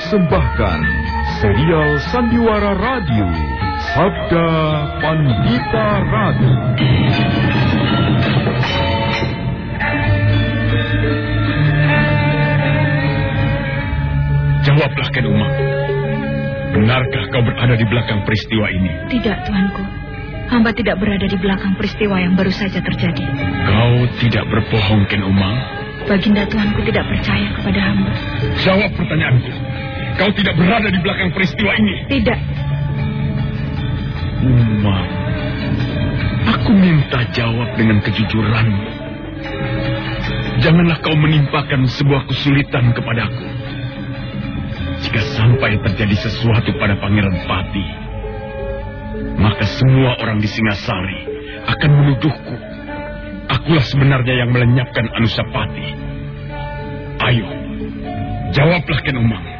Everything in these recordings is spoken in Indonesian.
mempersembahkan serial Sandiwara Radio, Sabda Pandita Ratu. Jawablah, Ken Umang. Benarkah kau berada di belakang peristiwa ini? Tidak, Tuanku. Hamba tidak berada di belakang peristiwa yang baru saja terjadi. Kau tidak berbohong, Ken Umang? Baginda Tuanku tidak percaya kepada hamba. Jawab pertanyaanku. Kau tidak berada di belakang peristiwa ini? Tidak. Umang, aku minta jawab dengan kejujuran. Janganlah kau menimpakan sebuah kesulitan kepadaku. Jika sampai terjadi sesuatu pada Pangeran Pati, maka semua orang di Singasari akan menuduhku. Akulah sebenarnya yang melenyapkan Anusapati. Ayo, jawablah Ken Umang.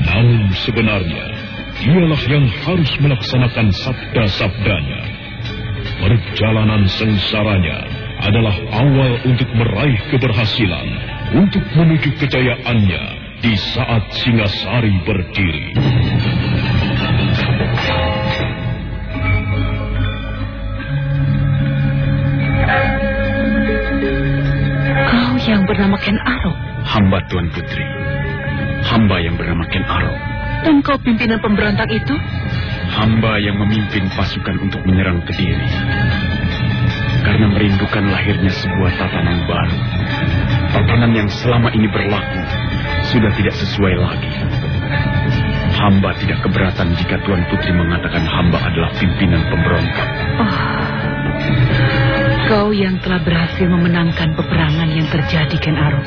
Namun sebenarnya, dialah yang harus melaksanakan sabda-sabdanya. Perjalanan sengsaranya adalah awal untuk meraih keberhasilan, untuk menuju kejayaannya di saat Singasari berdiri. Kau yang bernama Ken Arok. Hamba Tuan Putri. Hamba yang bernama Ken Arok. Dan kau pimpinan pemberontak itu? Hamba yang memimpin pasukan untuk menyerang Kediri. Karena merindukan lahirnya sebuah tatanan baru. Tatanan yang selama ini berlaku sudah tidak sesuai lagi. Hamba tidak keberatan jika Tuan Putri mengatakan hamba adalah pimpinan pemberontak. Oh, kau yang telah berhasil memenangkan peperangan yang terjadi, Ken Arok.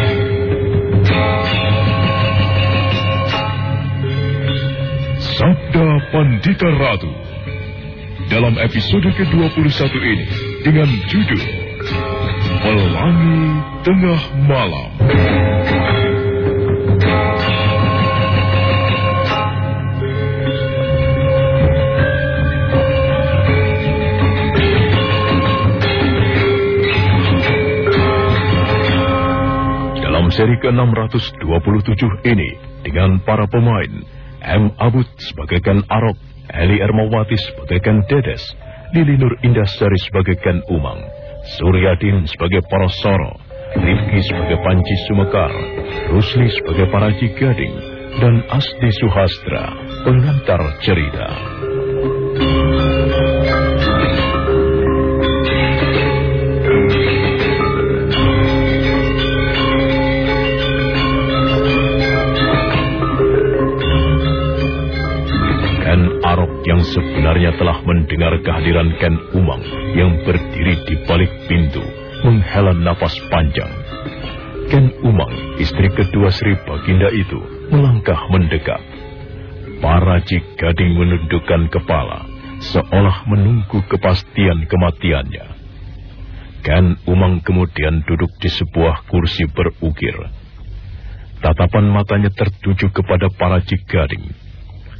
Sabda Pandita Ratu. Dalam episode ke-21 ini dengan judul Pelangi Tengah Malam. Dalam seri ke-627 ini dengan para pemain M. Abud sebagai Ken Arok, Eli Ermawati sebagai Ken Dedes, Lili Nur sebagai Ken Umang, Suryadin sebagai Parasoro, Rifki sebagai Panci Sumekar, Rusli sebagai Paraji Gading, dan Asdi Suhastra, pengantar cerita. Matanya telah mendengar kehadiran Ken Umang yang berdiri di balik pintu, menghela napas panjang. Ken Umang, istri kedua Sri Baginda itu, melangkah mendekat. Para Gading menundukkan kepala, seolah menunggu kepastian kematiannya. Ken Umang kemudian duduk di sebuah kursi berukir. Tatapan matanya tertuju kepada para Gading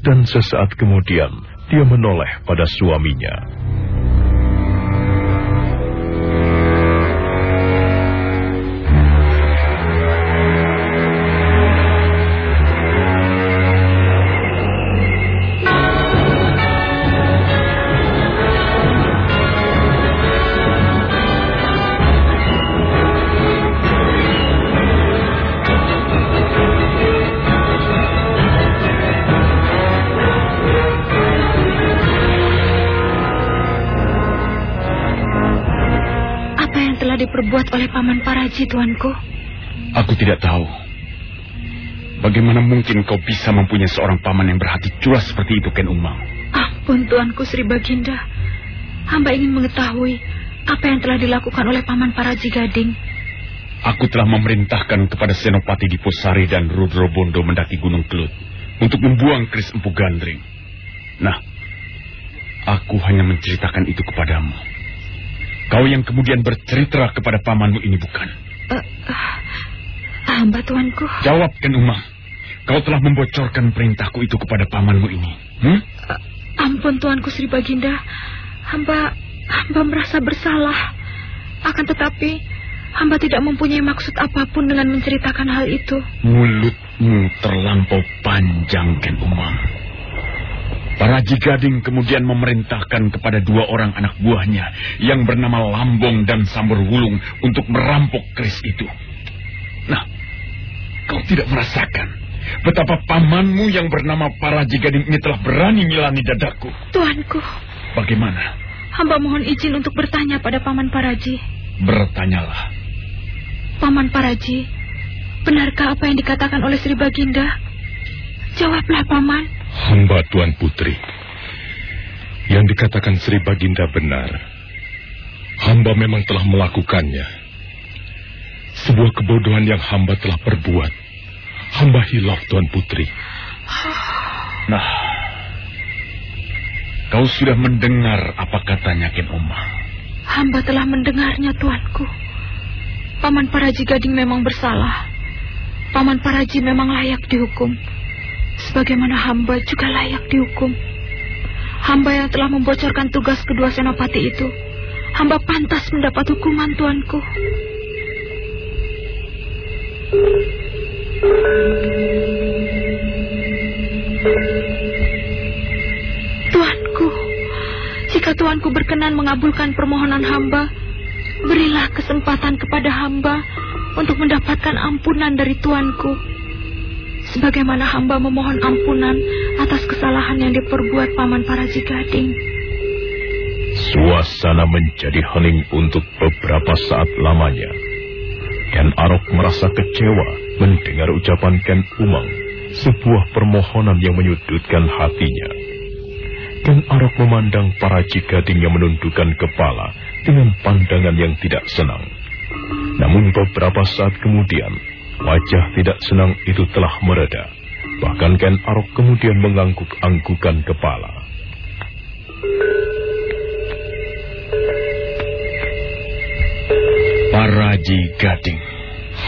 dan sesaat kemudian dia menoleh pada suaminya. Oleh Paman Paraji, Tuanku? Aku tidak tahu. Bagaimana mungkin kau bisa mempunyai seorang paman yang berhati culas seperti itu, Ken Umang? Ampun, Tuanku Sri Baginda. Hamba ingin mengetahui apa yang telah dilakukan oleh Paman Paraji Gading. Aku telah memerintahkan kepada Senopati Diposari dan Rudro Bondo mendaki Gunung Kelut untuk membuang Kris Empu Gandring. Nah, aku hanya menceritakan itu kepadamu. Kau yang kemudian bercerita kepada pamanmu ini bukan? Uh, uh, hamba tuanku. Jawab, Ken Umang. Kau telah membocorkan perintahku itu kepada pamanmu ini. Hmm? Uh, ampun tuanku Sri Baginda. Hamba, hamba merasa bersalah. Akan tetapi, hamba tidak mempunyai maksud apa pun dengan menceritakan hal itu. Mulutmu terlampau panjang, Ken Umang. Para Jigading kemudian memerintahkan kepada dua orang anak buahnya yang bernama Lambong dan Sambur Wulung untuk merampok keris itu. Nah, kau tidak merasakan betapa pamanmu yang bernama Para Jigading ini telah berani milani dadaku. Tuanku. Bagaimana? Hamba mohon izin untuk bertanya pada Paman Paraji. Bertanyalah. Paman Paraji, benarkah apa yang dikatakan oleh Sri Baginda? Jawablah, Paman. Hamba Tuan Putri. Yang dikatakan Sri Baginda benar. Hamba memang telah melakukannya. Sebuah kebodohan yang hamba telah perbuat. Hamba hilaf Tuan Putri. Nah, kau sudah mendengar apa katanya Ken Oma? Hamba telah mendengarnya Tuanku. Paman Paraji Gading memang bersalah. Paman Paraji memang layak dihukum. Sebagaimana hamba juga layak dihukum. Hamba yang telah membocorkan tugas kedua senopati itu, hamba pantas mendapat hukuman tuanku. Tuanku, jika tuanku berkenan mengabulkan permohonan hamba, berilah kesempatan kepada hamba untuk mendapatkan ampunan dari tuanku sebagaimana hamba memohon ampunan atas kesalahan yang diperbuat paman para Gading. Suasana menjadi hening untuk beberapa saat lamanya. Ken Arok merasa kecewa mendengar ucapan Ken Umang, sebuah permohonan yang menyudutkan hatinya. Ken Arok memandang para Gading yang menundukkan kepala dengan pandangan yang tidak senang. Namun beberapa saat kemudian, Wajah tidak senang itu telah mereda. Bahkan Ken Arok kemudian mengangguk-anggukan kepala. Paraji Gading.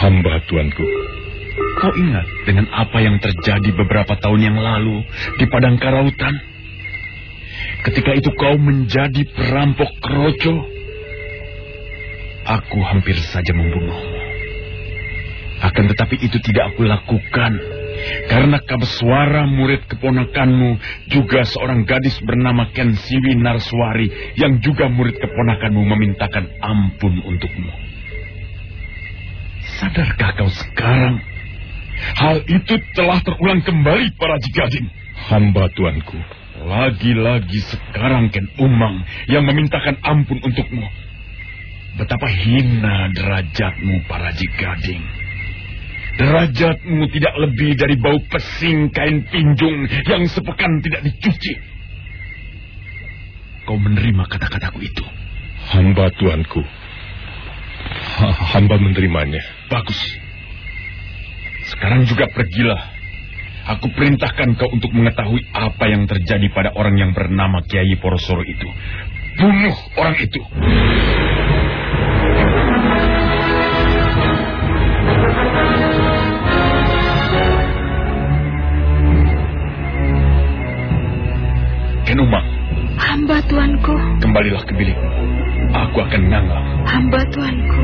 Hamba tuanku. Kau ingat dengan apa yang terjadi beberapa tahun yang lalu di Padang Karautan? Ketika itu kau menjadi perampok keroco. Aku hampir saja membunuhmu. Akan tetapi itu tidak aku lakukan. Karena Kabeswara murid keponakanmu juga seorang gadis bernama Ken Siwi Narswari yang juga murid keponakanmu memintakan ampun untukmu. Sadarkah kau sekarang? Hal itu telah terulang kembali para jigading. Hamba tuanku. Lagi-lagi sekarang Ken Umang yang memintakan ampun untukmu. Betapa hina derajatmu para jigading. Derajatmu tidak lebih dari bau pesing kain pinjung yang sepekan tidak dicuci. kau menerima kata-kataku itu? Hamba tuanku. Ha, hamba menerimanya. Bagus. Sekarang juga pergilah. Aku perintahkan kau untuk mengetahui apa yang terjadi pada orang yang bernama Kiai Porosoro itu. Bunuh orang itu. Kenuma. Hamba tuanku. Kembalilah ke bilik. Aku akan nanggal. Hamba tuanku.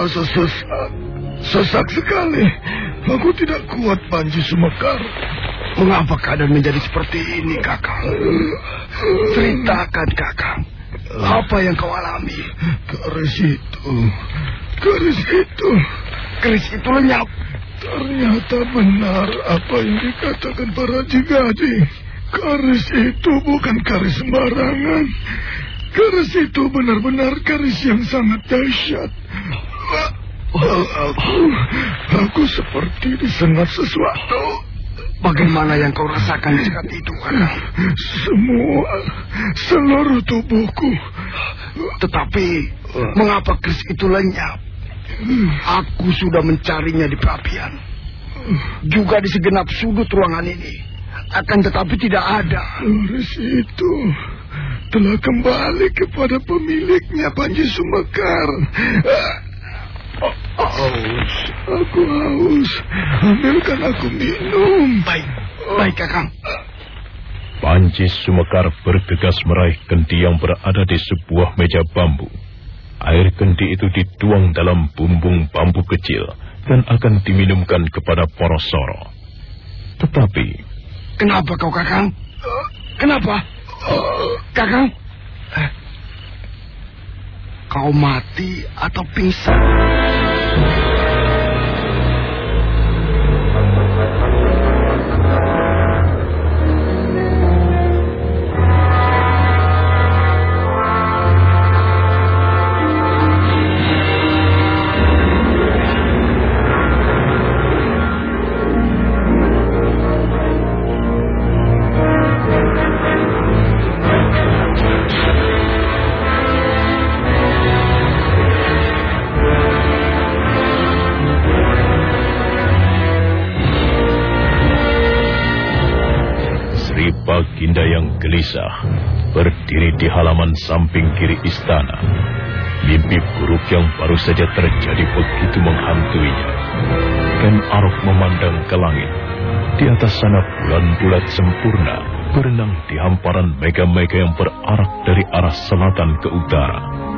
Terasa sesak. Sesak sekali. Aku tidak kuat Panji Sumekar. Mengapa keadaan menjadi seperti ini, Kakang? Ceritakan, Kakang. Apa yang kau alami? Keris itu. Keris itu. Keris itu lenyap. Ternyata benar apa yang dikatakan para jigadi. Keris itu bukan keris sembarangan. Keris itu benar-benar keris yang sangat dahsyat. Aku, aku seperti disengat sesuatu. Bagaimana yang kau rasakan itu, Kakang? Semua, seluruh tubuhku. Tetapi, mengapa keris itu lenyap? Aku sudah mencarinya di perapian. Juga di segenap sudut ruangan ini. Akan tetapi tidak ada. Keris itu telah kembali kepada pemiliknya Panji Sumekar. Haus, aku haus. Ambilkan aku minum. Baik, baik Kakang. Panji Sumekar bergegas meraih kendi yang berada di sebuah meja bambu. Air kendi itu dituang dalam bumbung bambu kecil dan akan diminumkan kepada Porosoro. Tetapi... Kenapa kau, Kakang? Kenapa? Kakang? Kau mati atau pingsan? Gelisah berdiri di halaman samping kiri istana. Mimpi buruk yang baru saja terjadi begitu menghantuinya. Ken Arok memandang ke langit. Di atas sana bulan bulat sempurna berenang di hamparan mega-mega yang berarak dari arah selatan ke utara.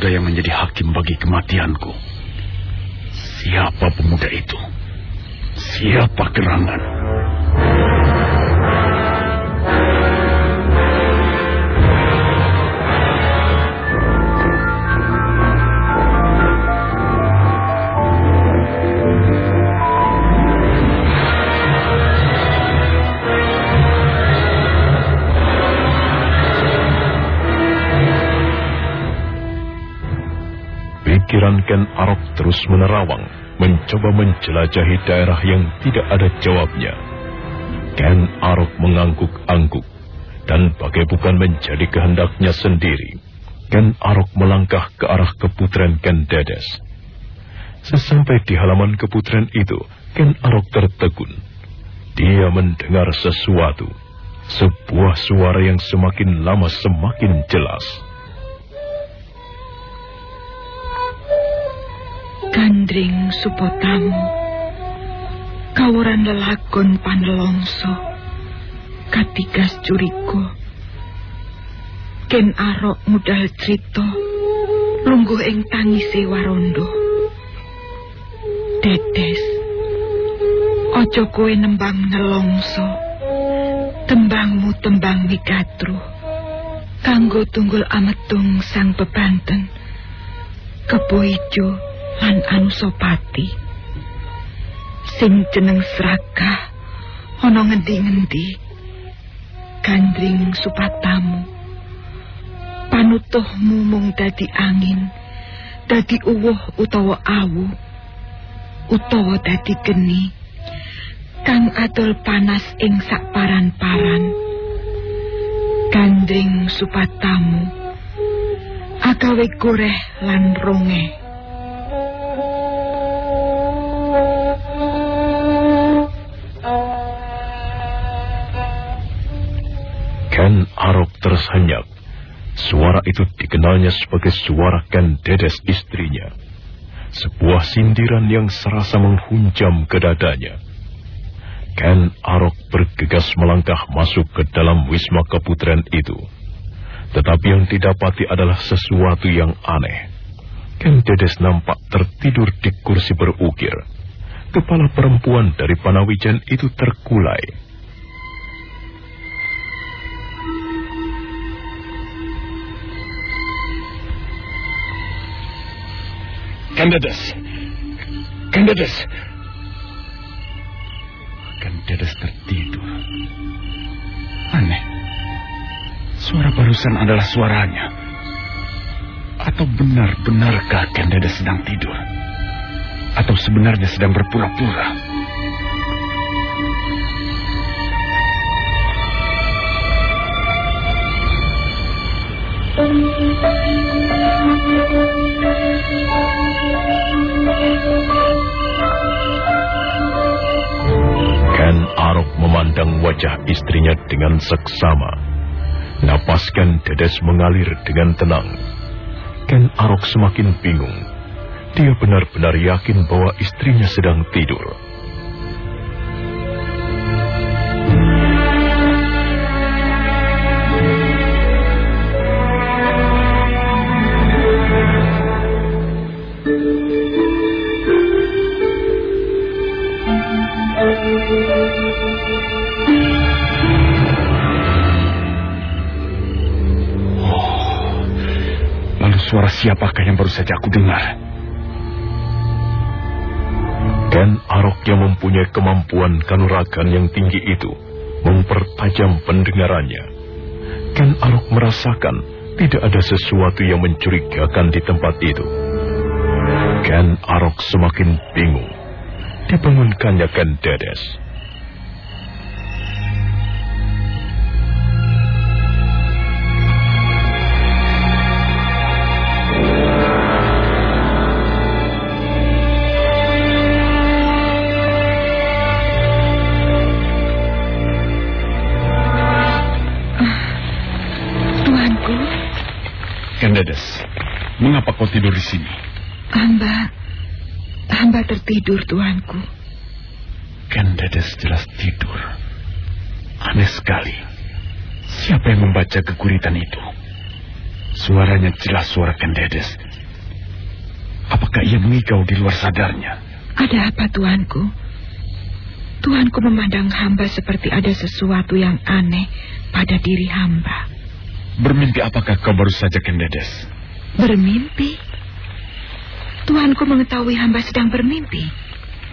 Pemuda yang menjadi hakim bagi kematianku? Siapa pemuda itu? Siapa gerangan? Pikiran Ken Arok terus menerawang, mencoba menjelajahi daerah yang tidak ada jawabnya. Ken Arok mengangguk-angguk, dan bagai bukan menjadi kehendaknya sendiri, Ken Arok melangkah ke arah keputren Ken Dedes. Sesampai di halaman keputren itu, Ken Arok tertegun. Dia mendengar sesuatu, sebuah suara yang semakin lama semakin jelas. Gandring Supotamu, kawuran lelakon panelongso, katigas curiko, ken arok mudal cerita, lungguh ing tangise warondo. Dedes, ojo kowe nembang nelongso, tembangmu tembang migatru, kanggo tunggul ametung sang bebanten, kebo ijo, lan Anusopati. Sing jeneng Sraka ana ngendi-ngendi. Gandring supatamu. Panutuhmu mung dadi angin, dadi uwuh utawa awu, utawa dadi geni. Kang adol panas ing sakparan-paran. Gandring supatamu. Agawe goreh lan ronge. Arok tersenyap. Suara itu dikenalnya sebagai suara Ken Dedes istrinya. Sebuah sindiran yang serasa menghunjam ke dadanya. Ken Arok bergegas melangkah masuk ke dalam wisma keputren itu. Tetapi yang didapati adalah sesuatu yang aneh. Ken Dedes nampak tertidur di kursi berukir. Kepala perempuan dari Panawijan itu terkulai. Kandadas. Kandadas. Kandadas tertidur. Aneh. Suara barusan adalah suaranya. Atau benar-benarkah Kandadas sedang tidur? Atau sebenarnya sedang berpura-pura? Ken Arok memandang wajah istrinya dengan seksama. Napas Ken Dedes mengalir dengan tenang. Ken Arok semakin bingung. Dia benar-benar yakin bahwa istrinya sedang tidur. Siapakah yang baru saja aku dengar? Ken Arok yang mempunyai kemampuan kanuragan yang tinggi itu mempertajam pendengarannya. Ken Arok merasakan tidak ada sesuatu yang mencurigakan di tempat itu. Ken Arok semakin bingung. Dibangunkannya Ken Dedes. Kandadas, mengapa kau tidur di sini? hamba, hamba tertidur tuanku. Kandadas jelas tidur. Aneh sekali. Siapa yang membaca keguritan itu? Suaranya jelas suara Kandadas. Apakah ia mengigau di luar sadarnya? Ada apa tuanku? Tuanku memandang hamba seperti ada sesuatu yang aneh pada diri hamba. Bermimpi apakah kau baru saja Kandadas? Bermimpi? Tuanku mengetahui hamba sedang bermimpi.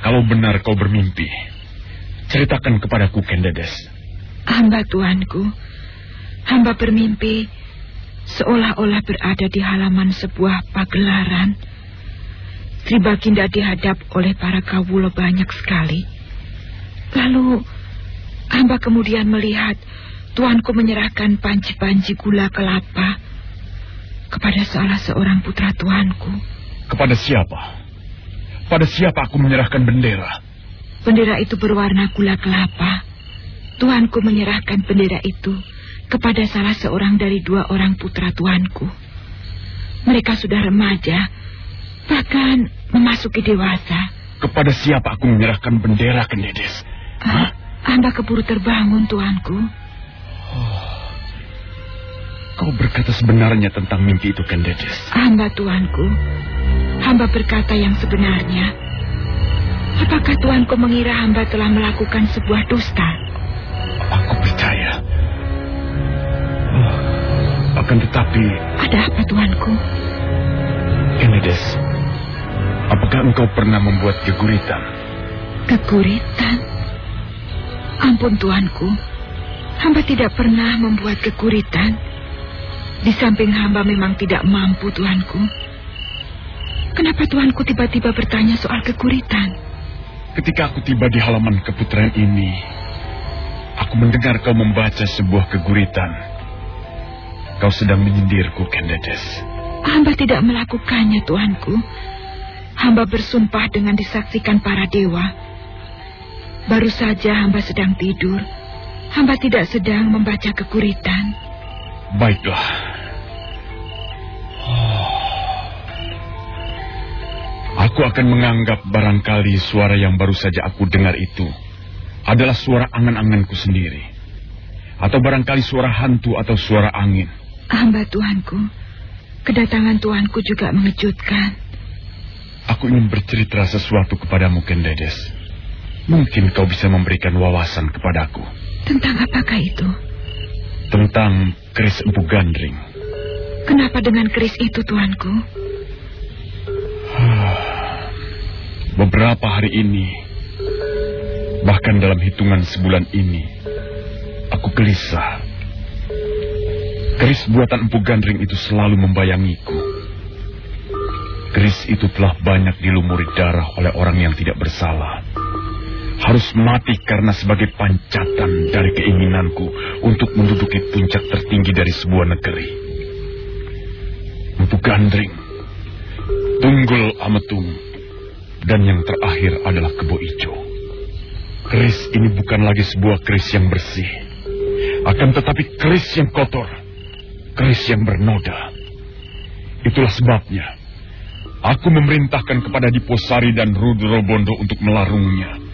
Kalau benar kau bermimpi, ceritakan kepadaku Kandadas. Hamba tuanku, hamba bermimpi seolah-olah berada di halaman sebuah pagelaran Sri Baginda dihadap oleh para kawulo banyak sekali. Lalu hamba kemudian melihat tuanku menyerahkan panci-panci gula kelapa kepada salah seorang putra tuanku. Kepada siapa? Pada siapa aku menyerahkan bendera? Bendera itu berwarna gula kelapa. Tuanku menyerahkan bendera itu kepada salah seorang dari dua orang putra tuanku. Mereka sudah remaja, bahkan memasuki dewasa. Kepada siapa aku menyerahkan bendera, Kendedes? Ah, hamba keburu terbangun, tuanku. Oh. Kau berkata sebenarnya tentang mimpi itu, Kendedes. Hamba, tuanku. Hamba berkata yang sebenarnya. Apakah tuanku mengira hamba telah melakukan sebuah dusta? Aku percaya. Oh, akan tetapi... Ada apa, tuanku? Kendedes, apakah engkau pernah membuat keguritan? Keguritan? Ampun, tuanku. Hamba tidak pernah membuat keguritan. Di samping hamba memang tidak mampu, tuanku. Kenapa tuanku tiba-tiba bertanya soal keguritan? Ketika aku tiba di halaman keputren ini, aku mendengar kau membaca sebuah keguritan. Kau sedang menyindirku, Kendedes. Hamba tidak melakukannya, tuanku. Hamba bersumpah dengan disaksikan para dewa. Baru saja hamba sedang tidur. Hamba tidak sedang membaca keguritan. Baiklah. Oh. Aku akan menganggap barangkali suara yang baru saja aku dengar itu adalah suara angan-anganku sendiri. Atau barangkali suara hantu atau suara angin. Hamba Tuanku, kedatangan Tuanku juga mengejutkan. Aku ingin bercerita sesuatu kepadamu, Kendedes. Mungkin kau bisa memberikan wawasan kepadaku. Tentang apakah itu? Tentang keris empu gandring. Kenapa dengan keris itu, Tuanku? Beberapa hari ini, bahkan dalam hitungan sebulan ini, aku gelisah. Keris buatan empu gandring itu selalu membayangiku. Keris itu telah banyak dilumuri darah oleh orang yang tidak bersalah. Harus mati karena sebagai pancatan dari keinginanku untuk menduduki puncak tertinggi dari sebuah negeri. Empu gandring, tunggul ametung, dan yang terakhir adalah kebo ijo. Keris ini bukan lagi sebuah keris yang bersih. Akan tetapi keris yang kotor. Keris yang bernoda. Itulah sebabnya. Aku memerintahkan kepada Diposari dan Rudro Bondo untuk melarungnya.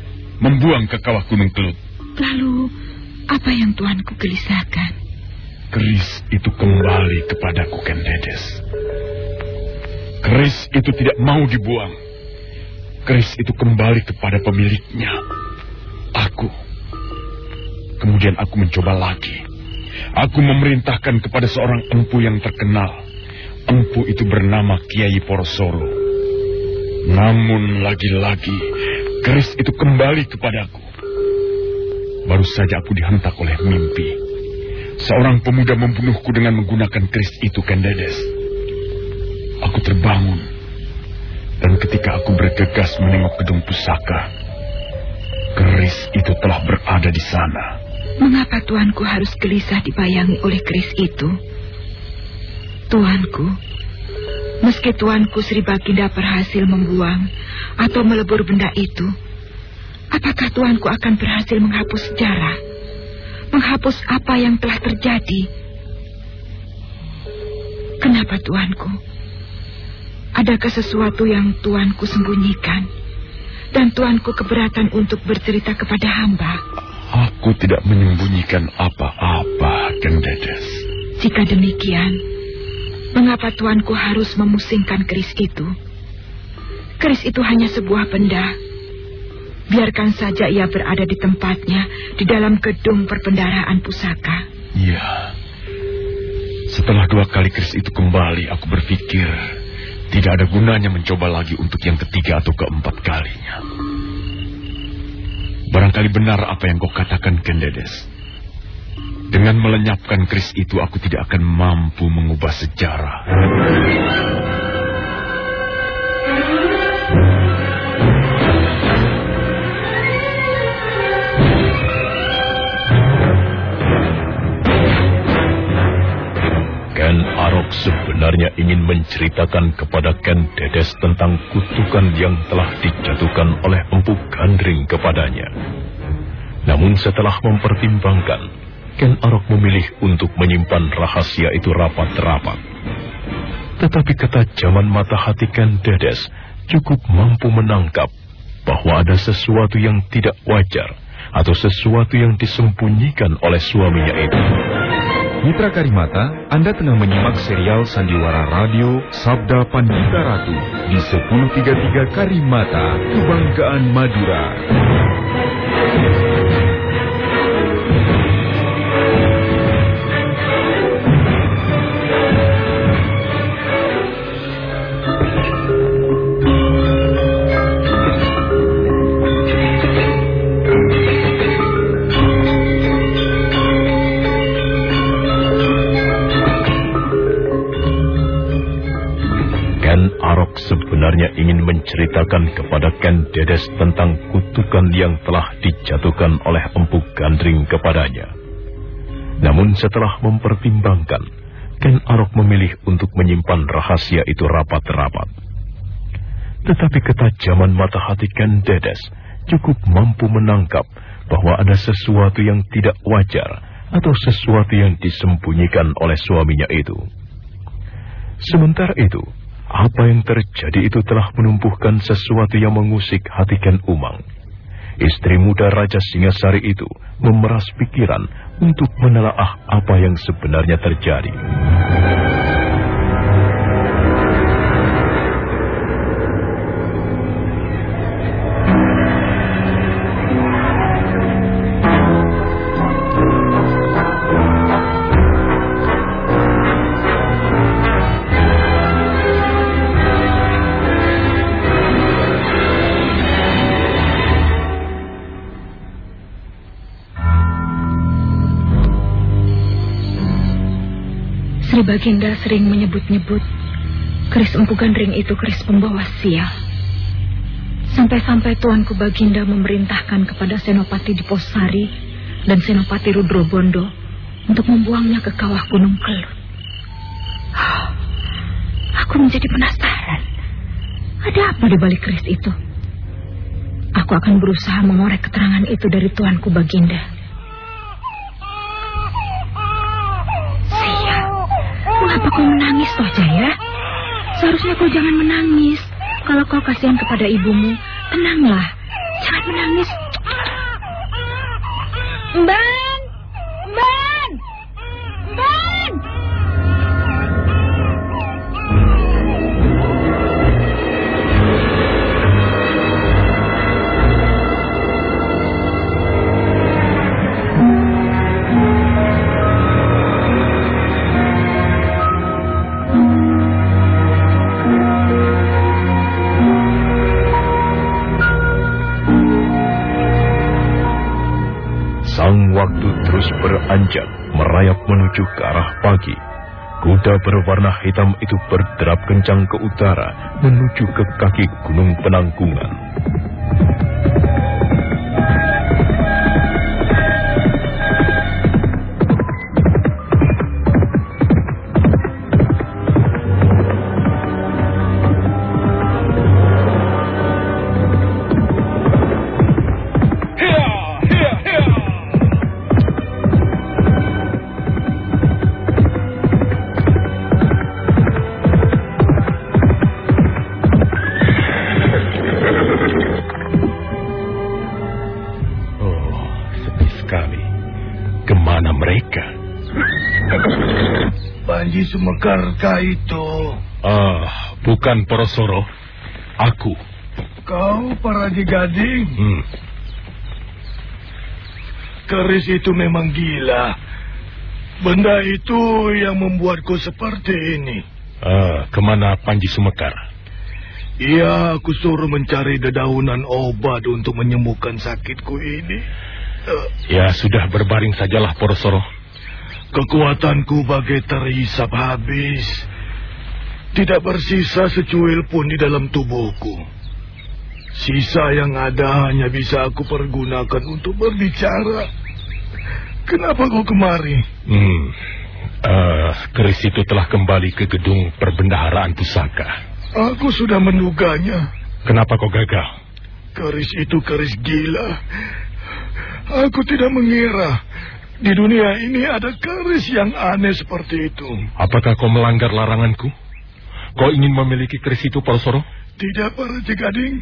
Membuang ke kawah Gunung Kelut. Lalu, apa yang tuanku gelisahkan? Keris itu kembali kepadaku, Kendedes. Keris itu tidak mau dibuang. Keris itu kembali kepada pemiliknya. Aku. Kemudian aku mencoba lagi. Aku memerintahkan kepada seorang empu yang terkenal. Empu itu bernama Kiai Porosoro. Namun lagi-lagi, keris itu kembali kepadaku. Baru saja aku dihentak oleh mimpi. Seorang pemuda membunuhku dengan menggunakan keris itu, Kendedes. Aku terbangun. Dan ketika aku bergegas menengok gedung pusaka, keris itu telah berada di sana. Mengapa tuanku harus gelisah dibayangi oleh keris itu? Tuanku, meski tuanku Sri Baginda berhasil membuang atau melebur benda itu, apakah tuanku akan berhasil menghapus sejarah? Menghapus apa yang telah terjadi? Kenapa tuanku? Adakah sesuatu yang tuanku sembunyikan? Dan tuanku keberatan untuk bercerita kepada hamba? Aku tidak menyembunyikan apa-apa, Kendedes. Jika demikian, mengapa tuanku harus memusingkan keris itu? Keris itu hanya sebuah benda. Biarkan saja ia berada di tempatnya di dalam gedung perbendaraan pusaka. Iya. Setelah dua kali keris itu kembali, aku berpikir tidak ada gunanya mencoba lagi untuk yang ketiga atau keempat kalinya. Barangkali benar apa yang kau katakan, Kendedes. Dengan melenyapkan keris itu aku tidak akan mampu mengubah sejarah. Ken Arok sebenarnya ingin menceritakan kepada Ken Dedes tentang kutukan yang telah dijatuhkan oleh Empu Gandring kepadanya. Namun setelah mempertimbangkan, Ken Arok memilih untuk menyimpan rahasia itu rapat-rapat. Tetapi ketajaman mata hati Ken Dedes cukup mampu menangkap bahwa ada sesuatu yang tidak wajar atau sesuatu yang disembunyikan oleh suaminya itu. Mitra Karimata, Anda tengah menyimak serial Sandiwara Radio Sabda Pandita Ratu di 1033 Karimata, Kebanggaan Madura. Sebenarnya ingin menceritakan kepada Ken Dedes tentang kutukan yang telah dijatuhkan oleh Empu Gandring kepadanya. Namun setelah mempertimbangkan, Ken Arok memilih untuk menyimpan rahasia itu rapat-rapat. Tetapi ketajaman mata hati Ken Dedes cukup mampu menangkap bahwa ada sesuatu yang tidak wajar atau sesuatu yang disembunyikan oleh suaminya itu. Sementara itu, apa yang terjadi itu telah menumbuhkan sesuatu yang mengusik hati Ken Umang. Istri muda Raja Singasari itu memeras pikiran untuk menelaah apa yang sebenarnya terjadi. Sri Baginda sering menyebut-nyebut keris empu gandring itu keris pembawa sial. Sampai-sampai Tuanku Baginda memerintahkan kepada Senopati Diposari dan Senopati Rudrobondo untuk membuangnya ke kawah Gunung Kelut. Oh, aku menjadi penasaran. Ada apa di balik keris itu? Aku akan berusaha mengorek keterangan itu dari Tuanku Baginda. Kau menangis, Toh Jaya? Seharusnya kau jangan menangis. Kalau kau kasihan kepada ibumu, tenanglah. Jangan menangis. Mbak! Beranjak merayap menuju ke arah pagi. Kuda berwarna hitam itu berderap kencang ke utara menuju ke kaki gunung penanggungan. Mekarkah itu? Ah, bukan Porosoro. Aku. Kau para Gading? Hmm. Keris itu memang gila. Benda itu yang membuatku seperti ini. Ah, ke mana Panji Sumekar? Iya, aku suruh mencari dedaunan obat untuk menyembuhkan sakitku ini. Uh, ya, sudah berbaring sajalah Porosoro. Kekuatanku bagai terhisap habis. Tidak bersisa secuil pun di dalam tubuhku. Sisa yang ada hanya bisa aku pergunakan untuk berbicara. Kenapa kau kemari? Hmm, Uh, keris itu telah kembali ke gedung perbendaharaan pusaka. Aku sudah menduganya. Kenapa kau gagal? Keris itu keris gila. Aku tidak mengira di dunia ini ada keris yang aneh seperti itu. Apakah kau melanggar laranganku? Kau ingin memiliki keris itu, Polsoro? Tidak, para Gading.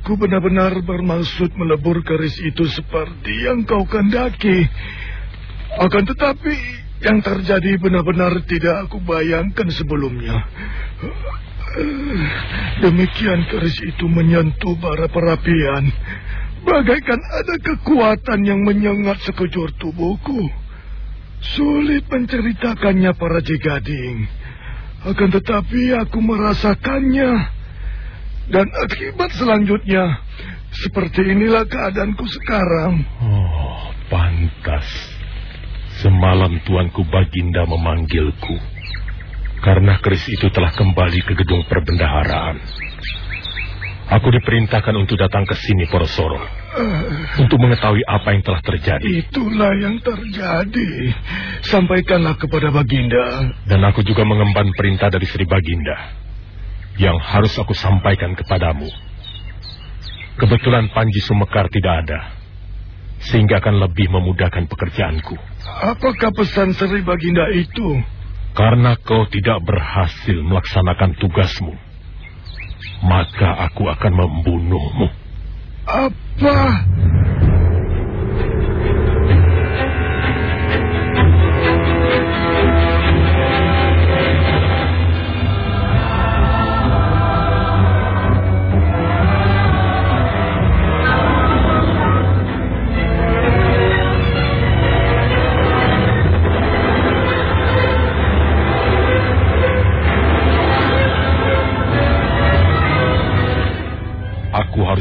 Aku benar-benar bermaksud melebur keris itu seperti yang kau kendaki. Akan tetapi yang terjadi benar-benar tidak aku bayangkan sebelumnya. Demikian keris itu menyentuh bara perapian. Bagaikan ada kekuatan yang menyengat sekujur tubuhku. Sulit menceritakannya para Jigading. Akan tetapi aku merasakannya. Dan akibat selanjutnya, seperti inilah keadaanku sekarang. Oh, pantas. Semalam tuanku Baginda memanggilku. Karena keris itu telah kembali ke gedung perbendaharaan. Aku diperintahkan untuk datang ke sini, Porosoro. Uh, untuk mengetahui apa yang telah terjadi. Itulah yang terjadi. Sampaikanlah kepada Baginda. Dan aku juga mengemban perintah dari Sri Baginda yang harus aku sampaikan kepadamu. Kebetulan Panji Sumekar tidak ada, sehingga akan lebih memudahkan pekerjaanku. Apakah pesan Sri Baginda itu? Karena kau tidak berhasil melaksanakan tugasmu, maka aku akan membunuhmu. Apa?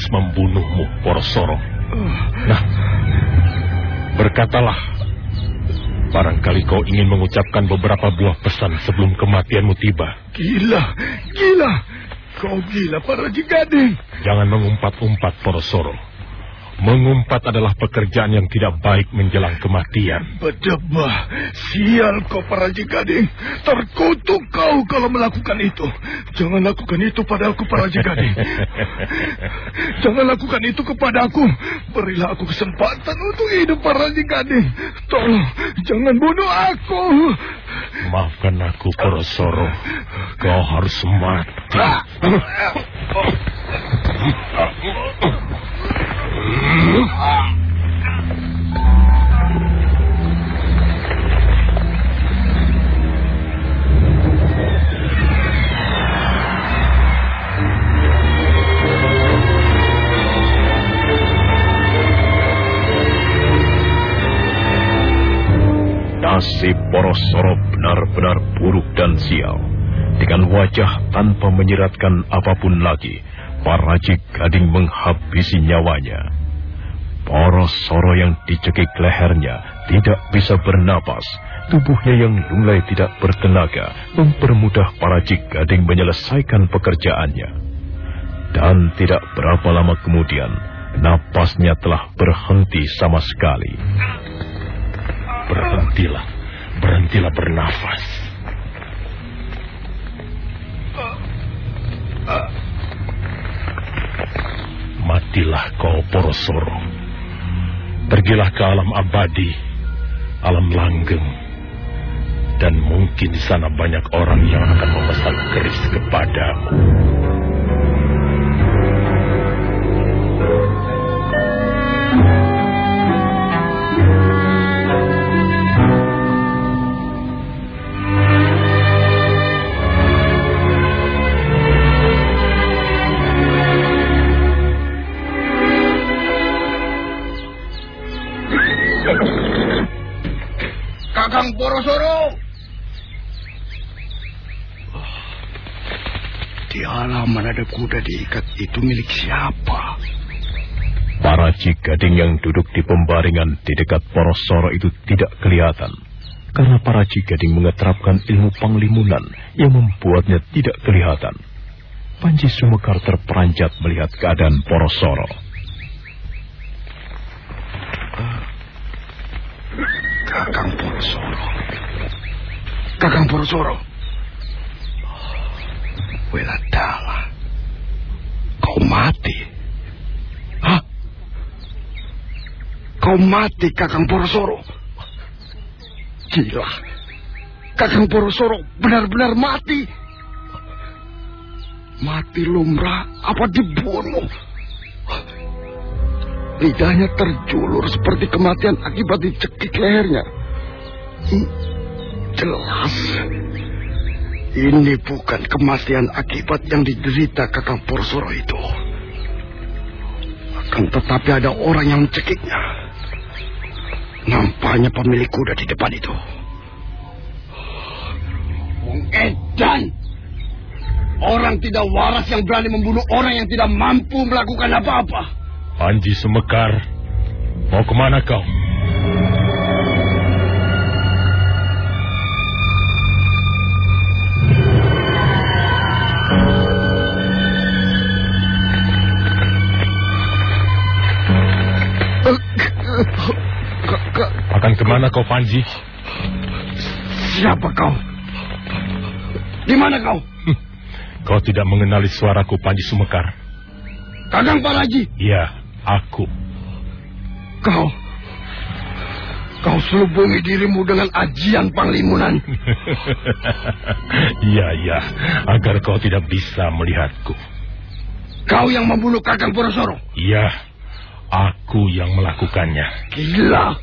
Harus membunuhmu, Porosoro. Nah, berkatalah. Barangkali kau ingin mengucapkan beberapa buah pesan sebelum kematianmu tiba. Gila, gila. Kau gila, para Gading. Jangan mengumpat-umpat, Porosoro. Mengumpat adalah pekerjaan yang tidak baik menjelang kematian. Bedebah, sial kau para Gading. Terkutuk kau kalau melakukan itu. Jangan lakukan itu pada aku para Gading. Jangan lakukan itu kepada aku. Berilah aku kesempatan untuk hidup para Gading. Tolong, jangan bunuh aku. Maafkan aku, Porosoro. Kau harus mati. Nasib Porosoro benar-benar buruk dan sial. Dengan wajah tanpa menyeratkan apa pun lagi, Parajik Gading menghabisi nyawanya. Porosoro yang dicekik lehernya tidak bisa bernapas. Tubuhnya yang lunglai tidak bertenaga mempermudah Parajik Gading menyelesaikan pekerjaannya. Dan tidak berapa lama kemudian, napasnya telah berhenti sama sekali. Berhentilah, berhentilah bernafas. Matilah kau Porosoro. Pergilah ke alam abadi, alam langgeng. Dan mungkin di sana banyak orang yang akan memesan keris kepadamu. Ada kuda diikat itu milik siapa? Para Cigading yang duduk di pembaringan di dekat poros soro itu tidak kelihatan. Karena para Cigading mengeterapkan ilmu panglimunan yang membuatnya tidak kelihatan. Panji Sumekar terperanjat melihat keadaan poros soro. Kakang Porosoro. Weladala. Kau mati. Hah? Kau mati, Kakang Porosoro. Gila. Kakang Porosoro benar-benar mati. Mati lumrah apa dibunuh? Lidahnya terjulur seperti kematian akibat dicekik lehernya. Jelas. Ini bukan kematian akibat yang diderita Kakang Porsoro itu. Akan tetapi ada orang yang mencekiknya. Nampaknya pemilik kuda di depan itu. Bung Edan! Orang tidak waras yang berani membunuh orang yang tidak mampu melakukan apa-apa. Panji Sumekar, mau ke mana kau? Akan ke mana kau, Panji? Siapa kau? Di mana kau? Kau tidak mengenali suaraku, Panji Sumekar. Kakang Paraji. Iya, aku. Kau. Kau selubungi dirimu dengan ajian panglimunan. Iya, iya. Agar kau tidak bisa melihatku. Kau yang membunuh Kakang Porosoro? Iya, aku yang melakukannya. Gila.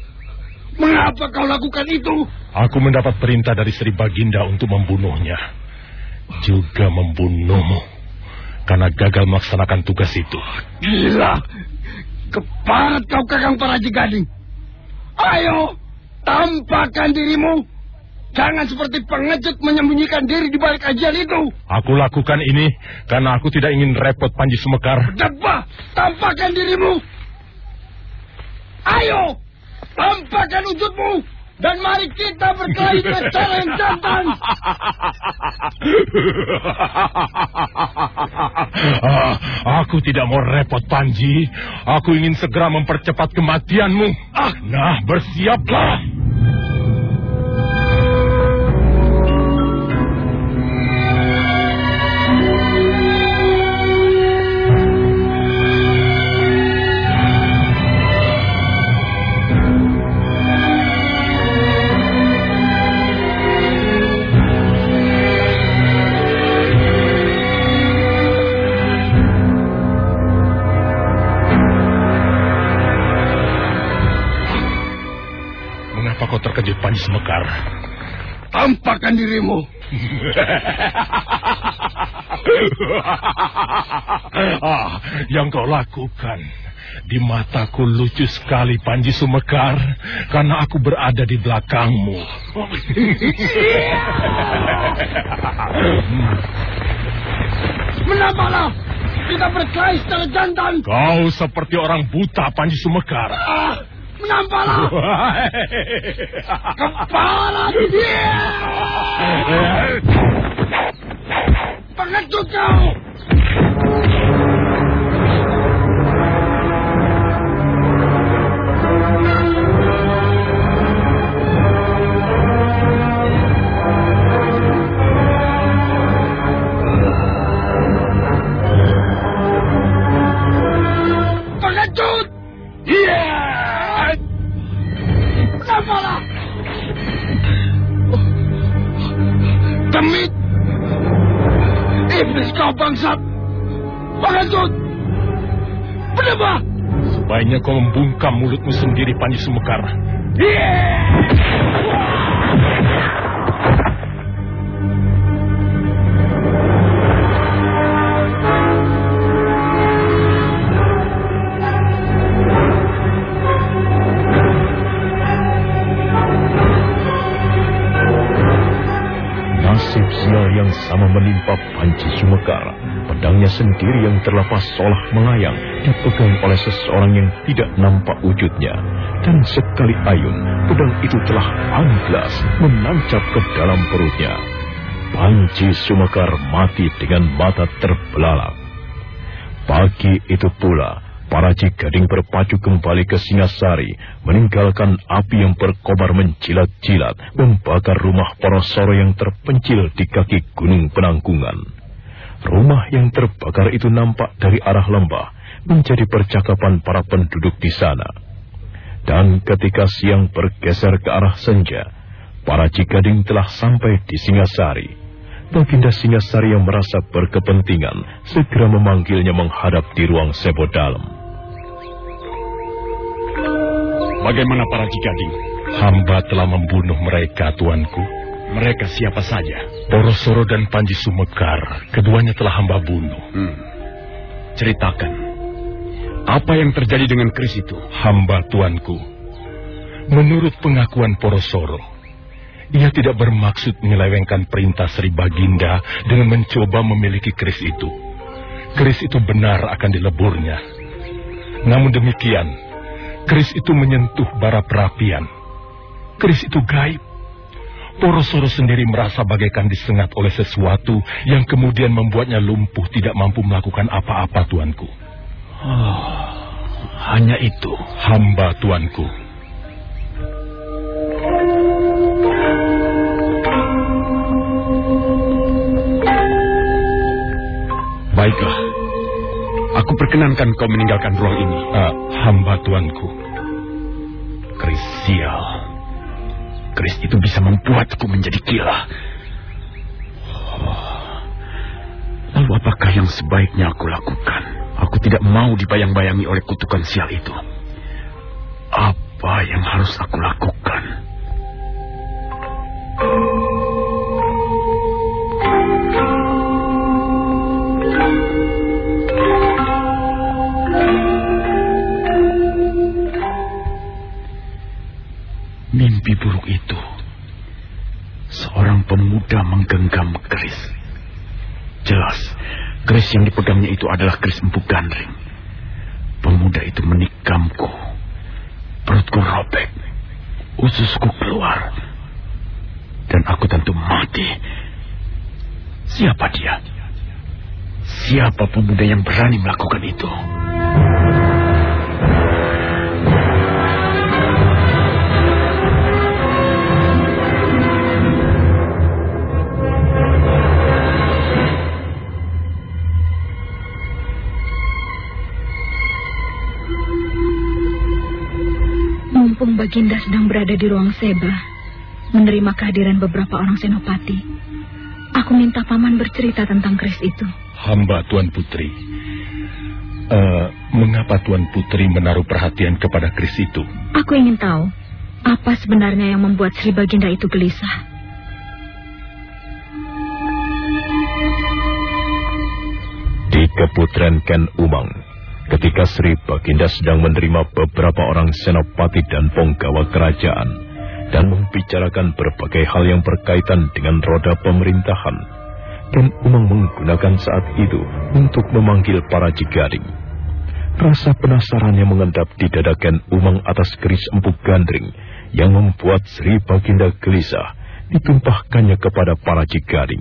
Mengapa kau lakukan itu? Aku mendapat perintah dari Sri Baginda untuk membunuhnya. Juga membunuhmu. Karena gagal melaksanakan tugas itu. Gila. Keparat kau kakang Paraji Gading. Ayo, tampakkan dirimu. Jangan seperti pengecut menyembunyikan diri di balik ajian itu. Aku lakukan ini karena aku tidak ingin repot Panji Sumekar. Debah, tampakkan dirimu. Ayo, tampakkan wujudmu. Dan mari kita berkelahi dengan cara yang jantan. ah, aku tidak mau repot, Panji. Aku ingin segera mempercepat kematianmu. Ah, nah, bersiaplah. Semekar? Tampakkan dirimu. ah, yang kau lakukan di mataku lucu sekali Panji Sumekar karena aku berada di belakangmu. Menampalah. Kita berkelahi secara jantan. Kau seperti orang buta Panji Sumekar. Ah, menampalah. Kepala dia. Pengecut kau. Membungkam mulutmu sendiri Panji Sumekar. Nasib sial yang sama menimpa Panji sendiri yang terlepas seolah mengayang dipegang oleh seseorang yang tidak nampak wujudnya. Dan sekali ayun, pedang itu telah anglas menancap ke dalam perutnya. Panji Sumekar mati dengan mata terbelalak. Pagi itu pula, para Gading berpacu kembali ke Singasari, meninggalkan api yang berkobar menjilat-jilat, membakar rumah Porosoro yang terpencil di kaki Gunung Penangkungan. Rumah yang terbakar itu nampak dari arah lembah, menjadi percakapan para penduduk di sana. Dan ketika siang bergeser ke arah senja, para Cigading telah sampai di Singasari. Baginda Singasari yang merasa berkepentingan segera memanggilnya menghadap di ruang sebo dalam. Bagaimana para Cigading? Hamba telah membunuh mereka, tuanku. Mereka siapa saja? Porosoro dan Panji Sumekar, keduanya telah hamba bunuh. Hmm. Ceritakan, apa yang terjadi dengan Kris itu? Hamba tuanku. Menurut pengakuan Porosoro, ia tidak bermaksud menyelewengkan perintah Sri Baginda dengan mencoba memiliki Kris itu. Kris itu benar akan dileburnya. Namun demikian, Kris itu menyentuh bara perapian. Kris itu gaib. Porosoro sendiri merasa bagaikan disengat oleh sesuatu yang kemudian membuatnya lumpuh tidak mampu melakukan apa-apa, tuanku. Oh, hanya itu. Hamba, tuanku. Baiklah. Aku perkenankan kau meninggalkan ruang ini. Uh, hamba tuanku. Kris Kris itu bisa membuatku menjadi gila. Oh. Lalu apakah yang sebaiknya aku lakukan? Aku tidak mau dibayang-bayangi oleh kutukan sial itu. Apa yang harus aku lakukan? Buruk itu, seorang pemuda menggenggam keris. Jelas, keris yang dipegangnya itu adalah keris empuk gandring. Pemuda itu menikamku. Perutku robek. Ususku keluar. Dan aku tentu mati. Siapa dia? Siapa pemuda yang berani melakukan itu? Baginda sedang berada di ruang Seba, menerima kehadiran beberapa orang senopati. Aku minta paman bercerita tentang keris itu. Hamba Tuan Putri. Uh, mengapa Tuan Putri menaruh perhatian kepada keris itu? Aku ingin tahu apa sebenarnya yang membuat Sri Baginda itu gelisah. Di keputren Ken Umang, ketika Sri Baginda sedang menerima beberapa orang senopati dan penggawa kerajaan dan membicarakan berbagai hal yang berkaitan dengan roda pemerintahan. Dan Umang menggunakan saat itu untuk memanggil para jigading. Rasa penasarannya mengendap di dada Ken Umang atas keris empuk gandring yang membuat Sri Baginda gelisah ditumpahkannya kepada para jigading.